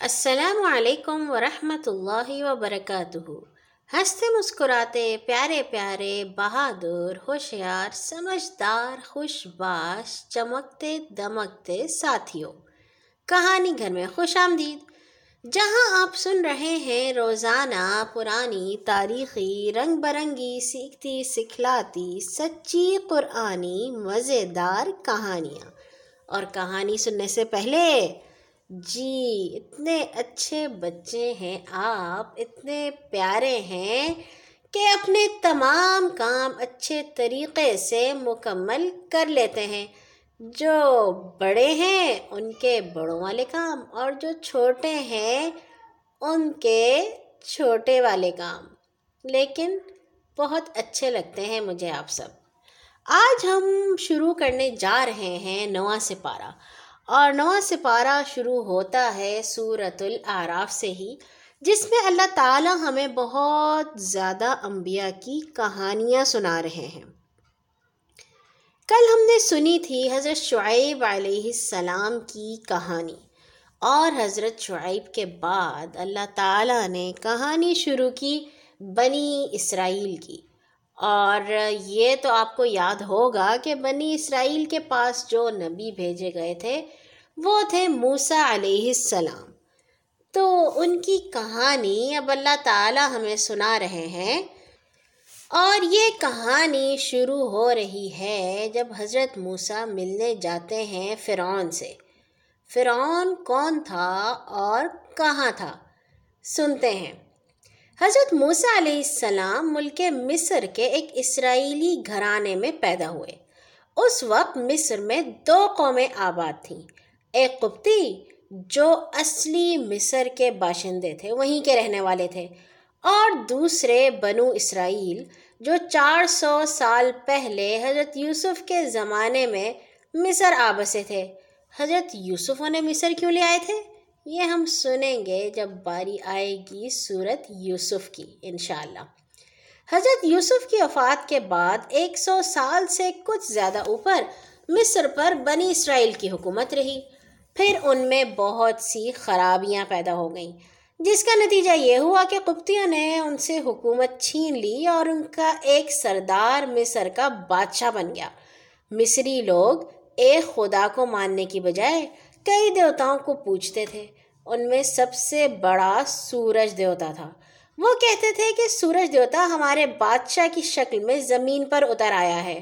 السلام علیکم ورحمۃ اللہ وبرکاتہ۔ ہنستے مسکراتے پیارے پیارے بہادر، ہوشیار، سمجھدار خوش باش چمکتے دمکتے ساتھیوں۔ کہانی گھر میں خوش آمدید۔ جہاں آپ سن رہے ہیں، روزانہ پرانی تاریخی رنگ برنگی سیکھتی، سکھلاتی، سچی قرآنی، مزیدار کہانیاں۔ اور کہانی سننے سے پہلے جی اتنے اچھے بچے ہیں آپ، اتنے پیارے ہیں کہ اپنے تمام کام اچھے طریقے سے مکمل کر لیتے ہیں۔ جو بڑے ہیں، ان کے بڑوں والے کام، اور جو چھوٹے ہیں، ان کے چھوٹے والے کام۔ لیکن بہت اچھے لگتے ہیں مجھے آپ سب۔ آج ہم شروع کرنے جا رہے ہیں نواں سپارہ اور نواں سپارہ شروع ہوتا ہے سورت العراف سے ہی، جس میں اللہ تعالیٰ ہمیں بہت زیادہ انبیاء کی کہانیاں سنا رہے ہیں۔ کل ہم نے سنی تھی حضرت شعیب علیہ السلام کی کہانی اور حضرت شعیب کے بعد اللہ تعالیٰ نے کہانی شروع کی بنی اسرائیل کی۔ اور یہ تو آپ کو یاد ہوگا کہ بنی اسرائیل کے پاس جو نبی بھیجے گئے تھے، وہ تھے موسا علیہ السلام۔ تو ان کی کہانی اب اللہ تعالی ہمیں سنا رہے ہیں۔ اور یہ کہانی شروع ہو رہی ہے جب حضرت موسا ملنے جاتے ہیں فرعون سے۔ فرعون کون تھا اور کہاں تھا؟ سنتے ہیں۔ حضرت موسیٰ علیہ السلام ملک مصر کے ایک اسرائیلی گھرانے میں پیدا ہوئے۔ اس وقت مصر میں دو قومیں آباد تھیں۔ ایک قبطی جو اصلی مصر کے باشندے تھے، وہیں کے رہنے والے تھے، اور دوسرے بنو اسرائیل جو چار سو سال پہلے حضرت یوسف کے زمانے میں مصر آبسے تھے۔ حضرت یوسف انہیں مصر کیوں لے آئے تھے؟ یہ ہم سنیں گے جب باری آئے گی صورت یوسف کی، انشاءاللہ۔ حضرت یوسف کی وفات کے بعد ایک سو سال سے کچھ زیادہ اوپر مصر پر بنی اسرائیل کی حکومت رہی۔ پھر ان میں بہت سی خرابیاں پیدا ہو گئیں۔ جس کا نتیجہ یہ ہوا کہ قبطیوں نے ان سے حکومت چھین لی اور ان کا ایک سردار مصر کا بادشاہ بن گیا۔ مصری لوگ ایک خدا کو ماننے کی بجائے کئی دیوتاؤں کو پوچھتے تھے۔ ان میں سب سے بڑا سورج دیوتا تھا۔ وہ کہتے تھے کہ سورج دیوتا ہمارے بادشاہ کی شکل میں زمین پر اتر آیا ہے۔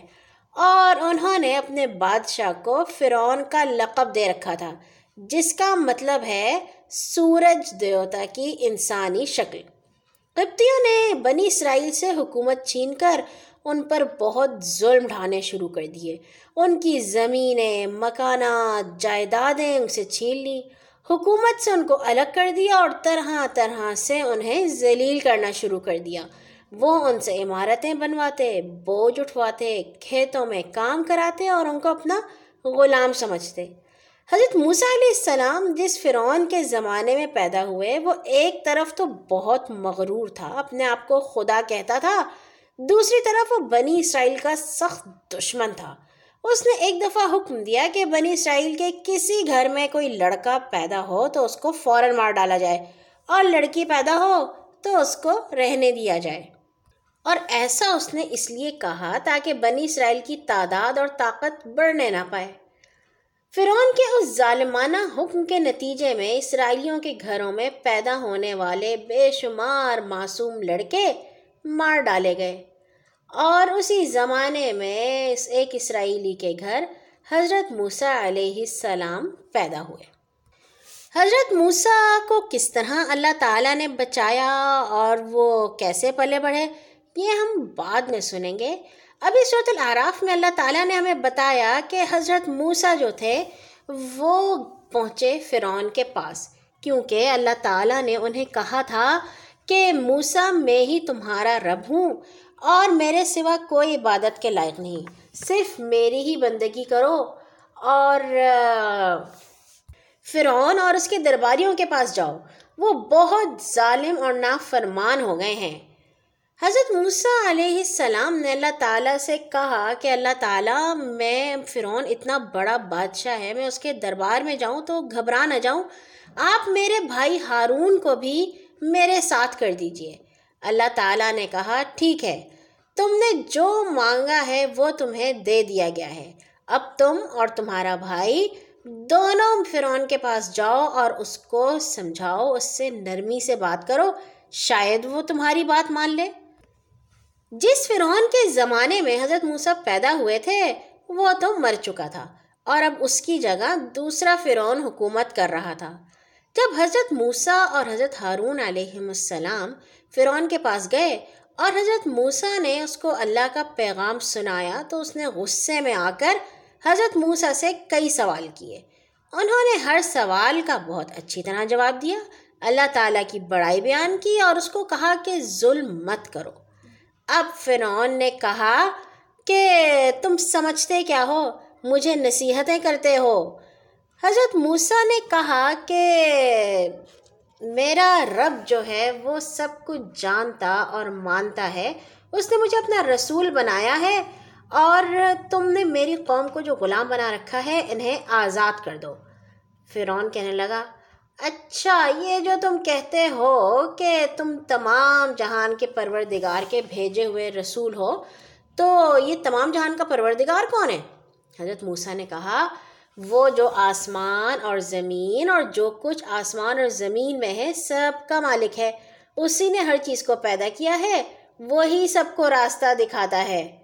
اور انہوں نے اپنے بادشاہ کو فرعون کا لقب دے رکھا تھا، جس کا مطلب ہے سورج دیوتا کی انسانی شکل۔ قبطیوں نے بنی اسرائیل سے حکومت چھین کر ان پر بہت ظلم ڈھانے شروع کر دیے۔ ان کی زمینیں، مکانات، جائیدادیں ان سے چھین لی۔ حکومت سے ان کو الگ کر دیا اور طرح طرح سے انہیں ذلیل کرنا شروع کر دیا۔ وہ ان سے عمارتیں بنواتے، بوجھ اٹھواتے، کھیتوں میں کام کراتے اور ان کو اپنا غلام سمجھتے۔ حضرت موسیٰ علیہ السلام جس فرعون کے زمانے میں پیدا ہوئے، وہ ایک طرف تو بہت مغرور تھا، اپنے آپ کو خدا کہتا تھا۔ دوسری طرف وہ بنی اسرائیل کا سخت دشمن تھا۔ اس نے ایک دفعہ حکم دیا کہ بنی اسرائیل کے کسی گھر میں کوئی لڑکا پیدا ہو تو اس کو فوراً مار ڈالا جائے اور لڑکی پیدا ہو تو اس کو رہنے دیا جائے۔ اور ایسا اس نے اس لیے کہا تاکہ بنی اسرائیل کی تعداد اور طاقت بڑھنے نہ پائے۔ فرعون کے اس ظالمانہ حکم کے نتیجے میں اسرائیلیوں کے گھروں میں پیدا ہونے والے بے شمار معصوم لڑکے مار ڈالے گئے۔ اور اسی زمانے میں ایک اسرائیلی کے گھر حضرت موسیٰ علیہ السلام پیدا ہوئے۔ حضرت موسیٰ کو کس طرح اللہ تعالیٰ نے بچایا اور وہ کیسے پلے بڑھے، یہ ہم بعد میں سنیں گے۔ ابھی صورت العراف میں اللہ تعالیٰ نے ہمیں بتایا کہ حضرت موسیٰ جو تھے، وہ پہنچے فرعون کے پاس، کیونکہ اللہ تعالیٰ نے انہیں کہا تھا کہ موسیٰ میں ہی تمہارا رب ہوں اور میرے سوا کوئی عبادت کے لائق نہیں۔ صرف میری ہی بندگی کرو اور فرعون اور اس کے درباریوں کے پاس جاؤ۔ وہ بہت ظالم اور نافرمان ہو گئے ہیں۔ حضرت موسیٰ علیہ السلام نے اللہ تعالیٰ سے کہا کہ اللہ تعالیٰ، میں فرعون اتنا بڑا بادشاہ ہے، میں اس کے دربار میں جاؤں تو گھبرا نہ جاؤں۔ آپ میرے بھائی ہارون کو بھی میرے ساتھ کر دیجیے۔ اللہ تعالیٰ نے کہا، ٹھیک ہے، تم نے جو مانگا ہے وہ تمہیں دے دیا گیا ہے۔ اب تم اور تمہارا بھائی دونوں فرعون کے پاس جاؤ اور اس کو سمجھاؤ، اس سے نرمی سے بات کرو۔ شاید وہ تمہاری بات مان لے۔ جس فرعون کے زمانے میں حضرت موسیٰ پیدا ہوئے تھے، وہ تو مر چکا تھا اور اب اس کی جگہ دوسرا فرعون حکومت کر رہا تھا۔ جب حضرت موسیٰ اور حضرت ہارون علیہ السلام فرعون کے پاس گئے اور حضرت موسیٰ نے اس کو اللہ کا پیغام سنایا تو اس نے غصے میں آ کر حضرت موسیٰ سے کئی سوال کیے۔ انہوں نے ہر سوال کا بہت اچھی طرح جواب دیا۔ اللہ تعالیٰ کی بڑائی بیان کی اور اس کو کہا کہ ظلم مت کرو۔ اب فرعون نے کہا کہ تم سمجھتے کیا ہو؟ مجھے نصیحتیں کرتے ہو۔ حضرت موسیٰ نے کہا کہ میرا رب جو ہے وہ سب کچھ جانتا اور مانتا ہے۔ اس نے مجھے اپنا رسول بنایا ہے اور تم نے میری قوم کو جو غلام بنا رکھا ہے انہیں آزاد کر دو۔ فرعون کہنے لگا اچھا یہ جو تم کہتے ہو کہ تم تمام جہان کے پروردگار کے بھیجے ہوئے رسول ہو، تو یہ تمام جہان کا پروردگار کون ہے؟ حضرت موسیٰ نے کہا وہ جو آسمان اور زمین اور جو کچھ آسمان اور زمین میں ہے، سب کا مالک ہے۔ اسی نے ہر چیز کو پیدا کیا ہے، وہی سب کو راستہ دکھاتا ہے۔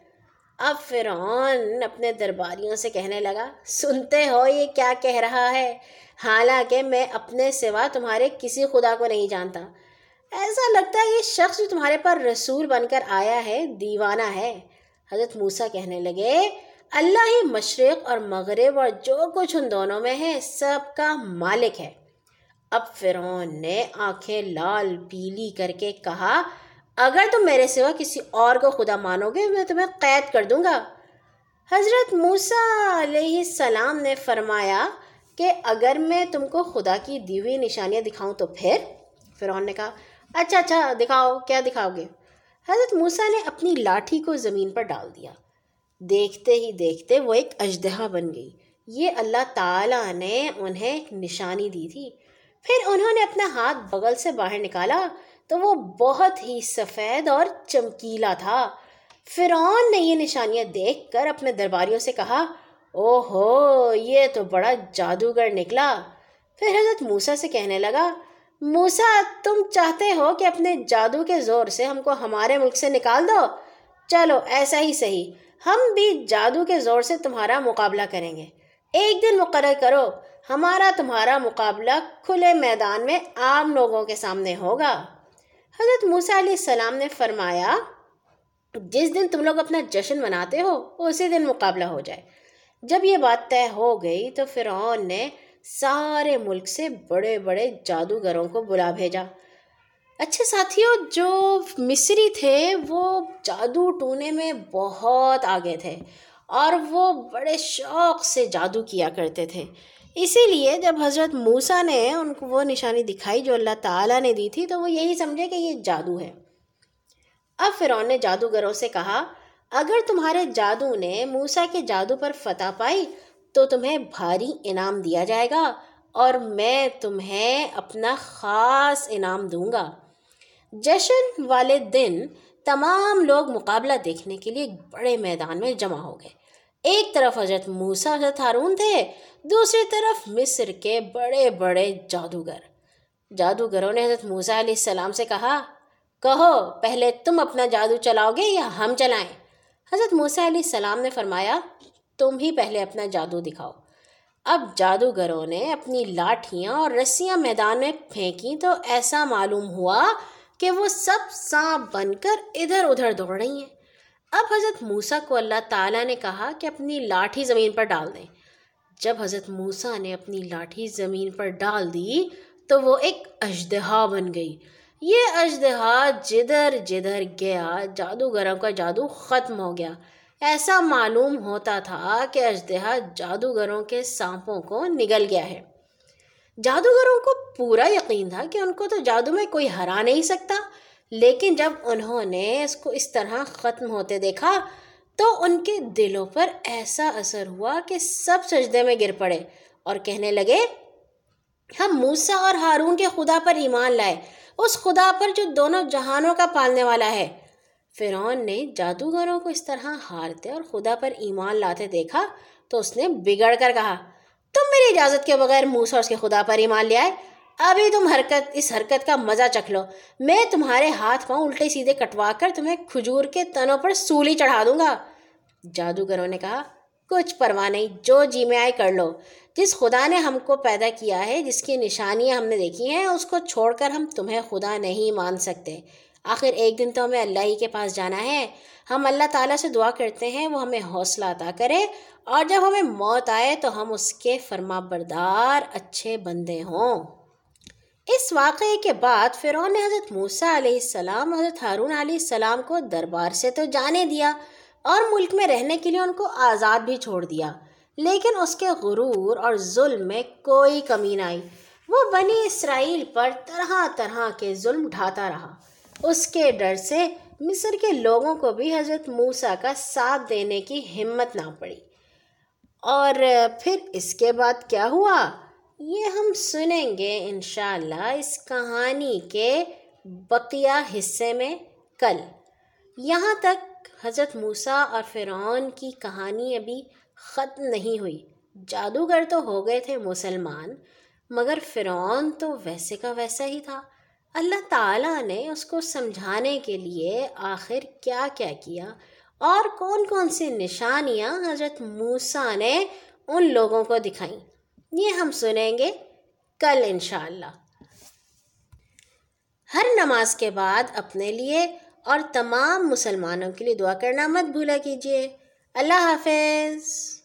اب فرعون اپنے درباریوں سے کہنے لگا، سنتے ہو یہ کیا کہہ رہا ہے؟ حالانکہ میں اپنے سوا تمہارے کسی خدا کو نہیں جانتا۔ ایسا لگتا ہے یہ شخص جو تمہارے پر رسول بن کر آیا ہے، دیوانہ ہے۔ حضرت موسیٰ کہنے لگے اللہ ہی مشرق اور مغرب اور جو کچھ ان دونوں میں ہے، سب کا مالک ہے۔ اب فرعون نے آنکھیں لال، پیلی کر کے کہا، اگر تم میرے سوا کسی اور کو خدا مانو گے، میں تمہیں قید کر دوں گا۔ حضرت موسیٰ علیہ السلام نے فرمایا کہ اگر میں تم کو خدا کی دی ہوئی نشانیاں دکھاؤں تو پھر؟ فرعون نے کہا اچھا اچھا دکھاؤ، کیا دکھاؤ گے؟ حضرت موسیٰ نے اپنی لاٹھی کو زمین پر ڈال دیا۔ دیکھتے ہی دیکھتے وہ ایک اجدہا بن گئی۔ یہ اللہ تعالیٰ نے انہیں ایک نشانی دی تھی۔ پھر انہوں نے اپنا ہاتھ بغل سے باہر نکالا تو وہ بہت ہی سفید اور چمکیلا تھا۔ فرعون نے یہ نشانیاں دیکھ کر اپنے درباریوں سے کہا او ہو یہ تو بڑا جادوگر نکلا۔ پھر حضرت موسیٰ سے کہنے لگا، موسیٰ، تم چاہتے ہو کہ اپنے جادو کے زور سے ہم کو ہمارے ملک سے نکال دو؟ چلو ایسا ہی صحیح۔ ہم بھی جادو کے زور سے تمہارا مقابلہ کریں گے۔ ایک دن مقرر کرو، ہمارا تمہارا مقابلہ کھلے میدان میں عام لوگوں کے سامنے ہوگا۔ حضرت موسیٰ علیہ السلام نے فرمایا، جس دن تم لوگ اپنا جشن مناتے ہو، اسی دن مقابلہ ہو جائے۔ جب یہ بات طے ہو گئی تو فرعون نے سارے ملک سے بڑے بڑے جادوگروں کو بلا بھیجا۔ اچھے ساتھیوں، جو مصری تھے، وہ جادو ٹونے میں بہت آگے تھے اور وہ بڑے شوق سے جادو کیا کرتے تھے۔ اسی لیے جب حضرت موسیٰ نے ان کو وہ نشانی دکھائی جو اللہ تعالیٰ نے دی تھی، تو وہ یہی سمجھے کہ یہ جادو ہے۔ اب فرعون نے جادوگروں سے کہا، اگر تمہارے جادو نے موسیٰ کے جادو پر فتح پائی، تو تمہیں بھاری انعام دیا جائے گا اور میں تمہیں اپنا خاص انعام دوں گا۔ جشن والے دن تمام لوگ مقابلہ دیکھنے کے لیے بڑے میدان میں جمع ہو گئے۔ ایک طرف حضرت موسیٰ، حضرت ہارون تھے، دوسری طرف مصر کے بڑے بڑے جادوگر۔ جادوگروں نے حضرت موسیٰ علیہ السلام سے کہا، کہو، پہلے تم اپنا جادو چلاؤ گے یا ہم چلائیں؟ حضرت موسیٰ علیہ السلام نے فرمایا، تم ہی پہلے اپنا جادو دکھاؤ۔ اب جادوگروں نے اپنی لاٹھیاں اور رسیاں میدان میں پھینکی تو ایسا معلوم ہوا کہ وہ سب سانپ بن کر ادھر ادھر دوڑ رہی ہیں۔ اب حضرت موسیٰ کو اللہ تعالیٰ نے کہا کہ اپنی لاٹھی زمین پر ڈال دیں۔ جب حضرت موسیٰ نے اپنی لاٹھی زمین پر ڈال دی تو وہ ایک اجدہا بن گئی۔ یہ اجدہا جدھر جدھر گیا جادوگروں کا جادو ختم ہو گیا۔ ایسا معلوم ہوتا تھا کہ اجدہا جادوگروں کے سانپوں کو نگل گیا ہے۔ جادوگروں کو پورا یقین تھا کہ ان کو تو جادو میں کوئی ہرا نہیں سکتا۔ لیکن جب انہوں نے اس کو اس طرح ختم ہوتے دیکھا تو ان کے دلوں پر ایسا اثر ہوا کہ سب سجدے میں گر پڑے اور کہنے لگے، ہم موسا اور ہارون کے خدا پر ایمان لائے۔ اس خدا پر جو دونوں جہانوں کا پالنے والا ہے۔ فرعون نے جادوگروں کو اس طرح ہارتے اور خدا پر ایمان لاتے دیکھا تو اس نے بگڑ کر کہا تم میری اجازت کے بغیر موسا اس کے خدا پر ایمان لے آئے۔ ابھی تم حرکت، اس حرکت کا مزہ چکھ لو۔ میں تمہارے ہاتھ پاؤں الٹے سیدھے کٹوا کر تمہیں کھجور کے تنوں پر سولی چڑھا دوں گا۔ جادوگروں نے کہا، کچھ پرواہ نہیں، جو جی میں آئے کر لو۔ جس خدا نے ہم کو پیدا کیا ہے، جس کی نشانیاں ہم نے دیکھی ہیں، اس کو چھوڑ کر ہم تمہیں خدا نہیں مان سکتے۔ آخر ایک دن تو ہمیں اللہ ہی کے پاس جانا ہے۔ ہم اللہ تعالیٰ سے دعا کرتے ہیں، وہ ہمیں حوصلہ عطا کرے۔ اور جب ہمیں موت آئے تو ہم اس کے فرما بردار اچھے بندے ہوں۔ اس واقعے کے بعد فرعون نے حضرت موسیٰ علیہ السلام حضرت ہارون علیہ السلام کو دربار سے تو جانے دیا اور ملک میں رہنے کے لیے ان کو آزاد بھی چھوڑ دیا۔ لیکن اس کے غرور اور ظلم میں کوئی کمی نہ آئی۔ وہ بنی اسرائیل پر طرح طرح کے ظلم ڈھاتا رہا۔ اس کے ڈر سے مصر کے لوگوں کو بھی حضرت موسیٰ کا ساتھ دینے کی ہمت نہ پڑی۔ اور پھر اس کے بعد کیا ہوا؟ یہ ہم سنیں گے انشاءاللہ اس کہانی کے بقیہ حصے میں کل۔ یہاں تک حضرت موسیٰ اور فرعون کی کہانی ابھی ختم نہیں ہوئی۔ جادوگر تو ہو گئے تھے مسلمان، مگر فرعون تو ویسے کا ویسا ہی تھا۔ اللہ تعالیٰ نے اس کو سمجھانے کے لیے آخر کیا کیا کیا اور کون کون سی نشانیاں حضرت موسیٰ نے ان لوگوں کو دکھائیں؟ یہ ہم سنیں گے کل انشاءاللہ۔ ہر نماز کے بعد اپنے لیے اور تمام مسلمانوں کے لیے دعا کرنا مت بھولا کیجیے۔ اللہ حافظ۔